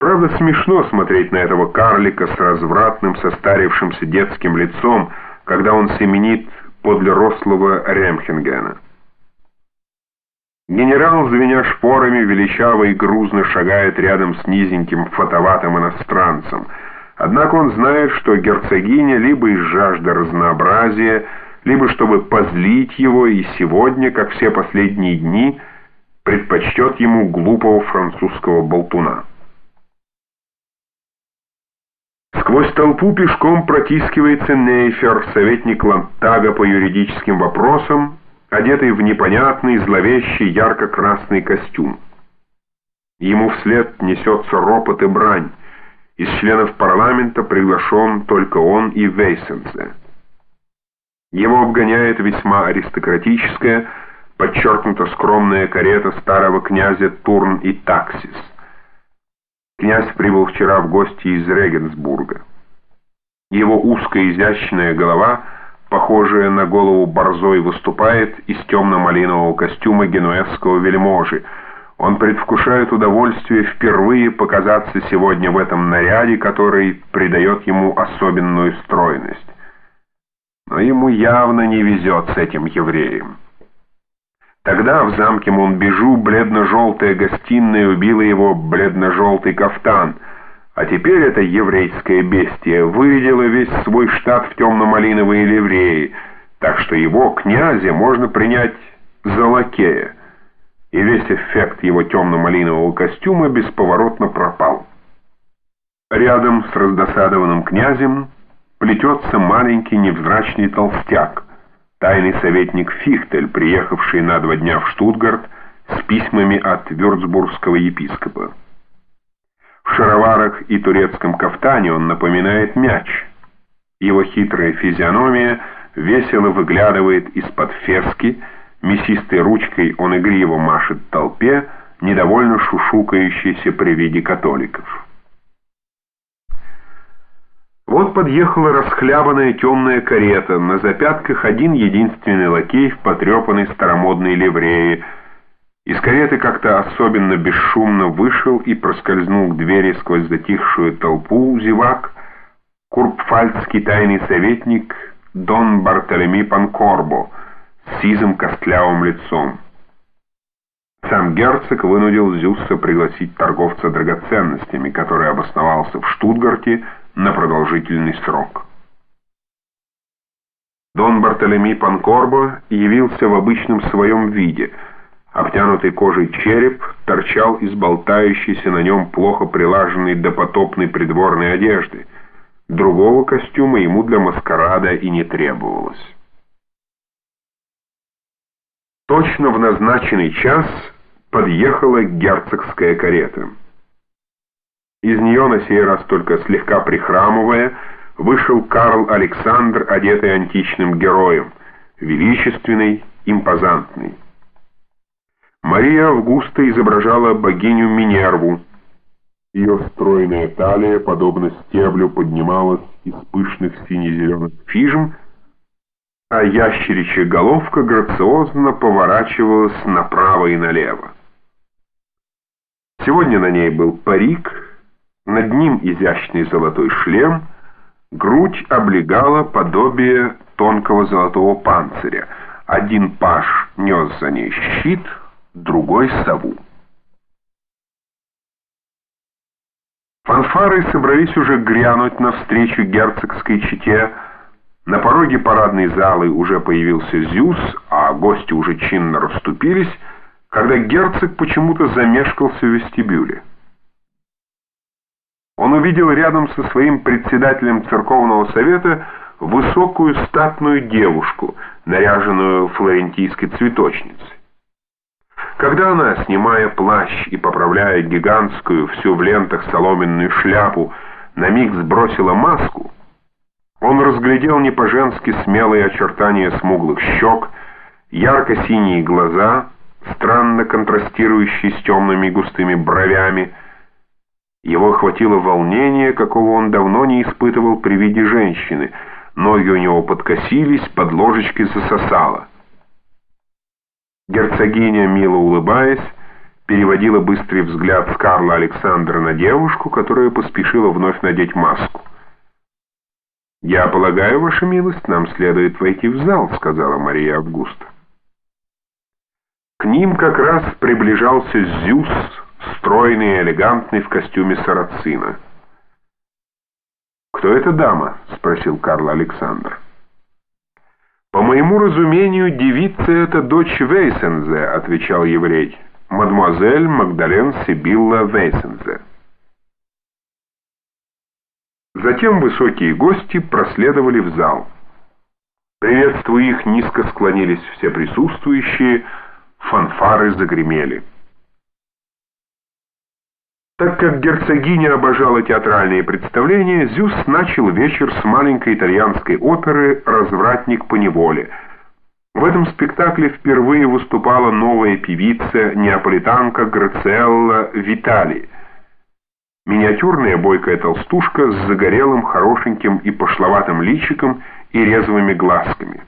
Правда, смешно смотреть на этого карлика с развратным, состарившимся детским лицом, когда он семенит подле рослого Ремхенгена. Генерал, звеня шпорами, величаво и грузно шагает рядом с низеньким фотоватым иностранцем. Однако он знает, что герцогиня либо из жажды разнообразия, либо чтобы позлить его и сегодня, как все последние дни, предпочтет ему глупого французского болтуна. Сквозь толпу пешком протискивается Нейфер, советник Лантага по юридическим вопросам, одетый в непонятный, зловещий, ярко-красный костюм. Ему вслед несется ропот и брань. Из членов парламента приглашен только он и Вейсензе. Его обгоняет весьма аристократическая, подчеркнуто скромная карета старого князя Турн и Таксис. Князь прибыл вчера в гости из Регенсбурга. Его узкая изящная голова, похожая на голову борзой, выступает из темно-малинового костюма генуэзского вельможи. Он предвкушает удовольствие впервые показаться сегодня в этом наряде, который придает ему особенную стройность. Но ему явно не везет с этим евреем. Тогда в замке Монбежу бледно-желтая гостиная убила его бледно-желтый кафтан, а теперь эта еврейская бестия вырядила весь свой штат в темно-малиновые ливреи, так что его, князя, можно принять за лакея, и весь эффект его темно-малинового костюма бесповоротно пропал. Рядом с раздосадованным князем плетется маленький невзрачный толстяк, тайный советник Фихтель, приехавший на два дня в Штутгарт с письмами от вюрцбургского епископа. В шароварах и турецком кафтане он напоминает мяч. Его хитрая физиономия весело выглядывает из-под фески, мясистой ручкой он игриво машет толпе, недовольно шушукающейся при виде католиков. Подъехала расхлябанная темная карета, на запятках один единственный лакей в потрепанной старомодной ливреи. Из кареты как-то особенно бесшумно вышел и проскользнул к двери сквозь затихшую толпу зевак курпфальцкий тайный советник Дон Бартолеми Панкорбо с сизым костлявым лицом. Герцог вынудил Зюсса пригласить торговца драгоценностями, который обосновался в Штутгарте, на продолжительный срок. Дон Бартолеми Панкорбо явился в обычном своем виде. Обтянутый кожей череп торчал из болтающейся на нем плохо прилаженной допотопной придворной одежды. Другого костюма ему для маскарада и не требовалось. Точно в назначенный час подъехала герцогская карета. Из нее на сей раз только слегка прихрамывая, вышел Карл Александр, одетый античным героем, величественный, импозантный. Мария Августа изображала богиню Минерву. Ее стройная талия, подобно стеблю, поднималась из пышных сине-зеленых фижм, а ящеричья головка грациозно поворачивалась направо и налево. Сегодня на ней был парик — над ним изящный золотой шлем, грудь облегала подобие тонкого золотого панциря. Один паж нес за ней щит, другой — сову. Фанфары собрались уже грянуть навстречу герцогской чете. На пороге парадной залы уже появился Зюс, а гости уже чинно расступились, когда герцог почему-то замешкался в вестибюле. Он увидел рядом со своим председателем церковного совета высокую статную девушку, наряженную флорентийской цветочницей. Когда она, снимая плащ и поправляя гигантскую, всю в лентах соломенную шляпу, на миг сбросила маску, он разглядел не по-женски смелые очертания смуглых щек, ярко-синие глаза, странно контрастирующие с темными густыми бровями, его охватило волнение, какого он давно не испытывал при виде женщины. Ноги у него подкосились, под ложечкой засосало. Герцогиня, мило улыбаясь, переводила быстрый взгляд Карла Александра на девушку, которая поспешила вновь надеть маску. «Я полагаю, Ваша милость, нам следует войти в зал», — сказала Мария Августа. К ним как раз приближался Зюс, стройный и элегантный в костюме сарацина. «Кто эта дама?» — спросил Карл Александр. «По моему разумению, девица — это дочь Вейсензе», — отвечал еврей. «Мадемуазель Магдален Сибилла Вейсензе». Затем высокие гости проследовали в зал. Приветствуя их, низко склонились все присутствующие, фанфары загремели. Так как герцогиня обожала театральные представления, Зюс начал вечер с маленькой итальянской оперы «Развратник по неволе». В этом спектакле впервые выступала новая певица, неаполитанка Грациелла Витали – Миниатюрная бойкая толстушка с загорелым, хорошеньким и пошловатым личиком и резвыми глазками.